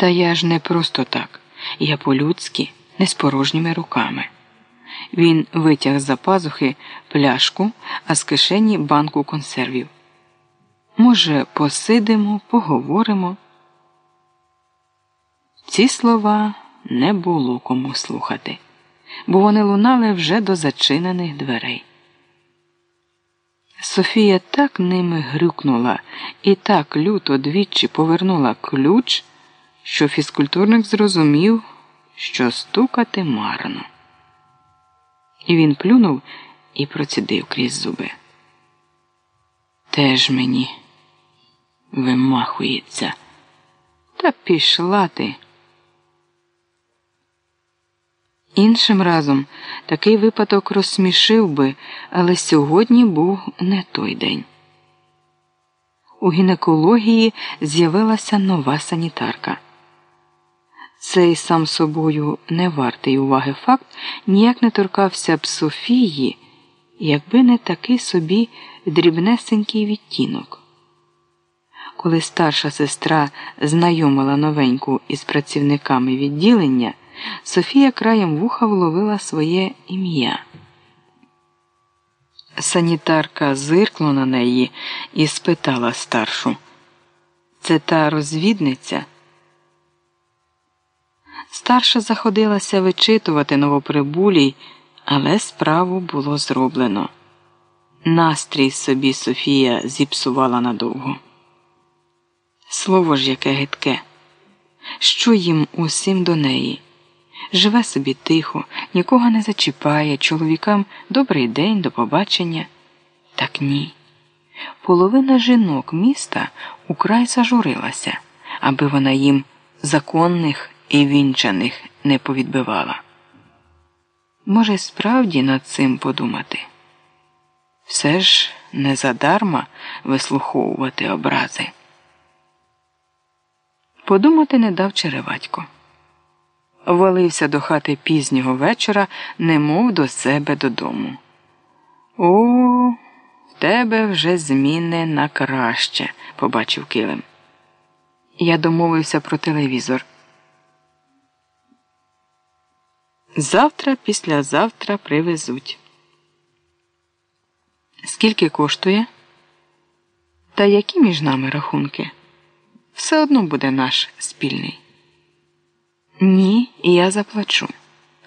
Та я ж не просто так, я по-людськи, не з порожніми руками. Він витяг з за пазухи пляшку, а з кишені банку консервів. Може, посидимо, поговоримо. Ці слова не було кому слухати, бо вони лунали вже до зачинених дверей. Софія так ними грюкнула і так люто двічі повернула ключ, що фізкультурник зрозумів, що стукати марно. І він плюнув і процідив крізь зуби. Теж мені вимахується. Та пішла ти. Іншим разом такий випадок розсмішив би, але сьогодні був не той день. У гінекології з'явилася нова санітарка. Цей сам собою не вартий уваги факт ніяк не торкався б Софії, якби не такий собі дрібнесенький відтінок. Коли старша сестра знайомила новеньку із працівниками відділення. Софія краєм вуха вловила своє ім'я. Санітарка зиркнула на неї і спитала старшу. Це та розвідниця? Старша заходилася вичитувати новоприбулій, але справу було зроблено. Настрій собі Софія зіпсувала надовго. Слово ж яке гидке, що їм усім до неї? живе собі тихо, нікого не зачіпає, чоловікам добрий день, до побачення. Так ні. Половина жінок міста украй зажурилася, аби вона їм законних і вінчаних не повідбивала. Може, справді над цим подумати? Все ж не задарма вислуховувати образи. Подумати не дав Череватько валився до хати пізнього вечора, немов до себе додому. О, в тебе вже зміни на краще, побачив килим. Я домовився про телевізор. Завтра, післязавтра привезуть. Скільки коштує? Та які між нами рахунки? Все одно буде наш спільний. Ні, я заплачу,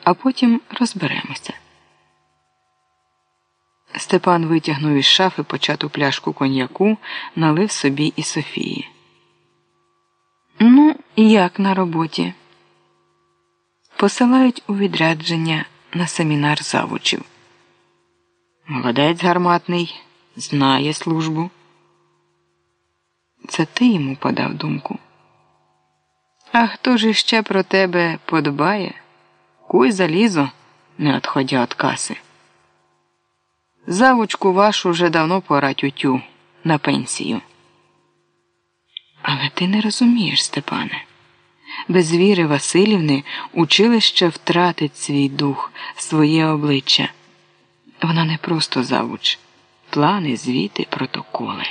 а потім розберемося. Степан витягнув із шафи почату пляшку коньяку, налив собі і Софії. Ну, як на роботі? Посилають у відрядження на семінар завучів. Молодець гарматний, знає службу. Це ти йому подав думку. А хто ж іще про тебе подбає? Куй залізо, не отходя від каси. Завучку вашу вже давно пора тютю на пенсію. Але ти не розумієш, Степане. Без віри Васильівни училище втратить свій дух, своє обличчя. Вона не просто завуч, плани, звіти, протоколи.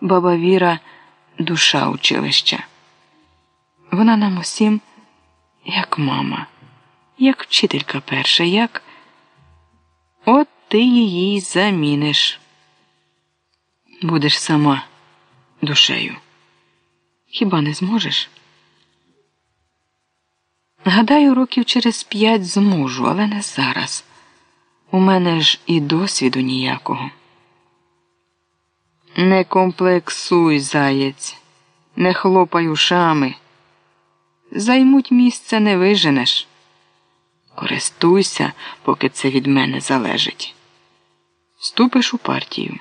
Баба Віра душа училища. Вона нам усім, як мама, як вчителька перша, як от ти її заміниш. Будеш сама душею. Хіба не зможеш? Гадаю, років через п'ять зможу, але не зараз. У мене ж і досвіду ніякого. Не комплексуй, заєць, не хлопай ушами займуть місце не виженеш. Користуйся, поки це від мене залежить. Вступиш у партію.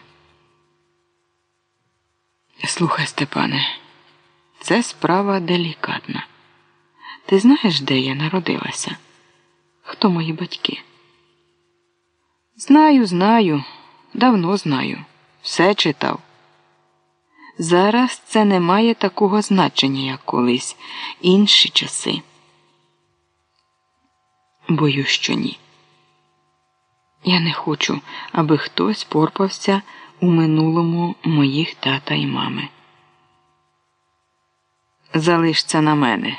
Слухай, Степане, це справа делікатна. Ти знаєш, де я народилася? Хто мої батьки? Знаю, знаю, давно знаю, все читав. Зараз це не має такого значення, як колись, інші часи. Боюсь, що ні. Я не хочу, аби хтось порпався у минулому моїх тата і мами. Залиш це на мене.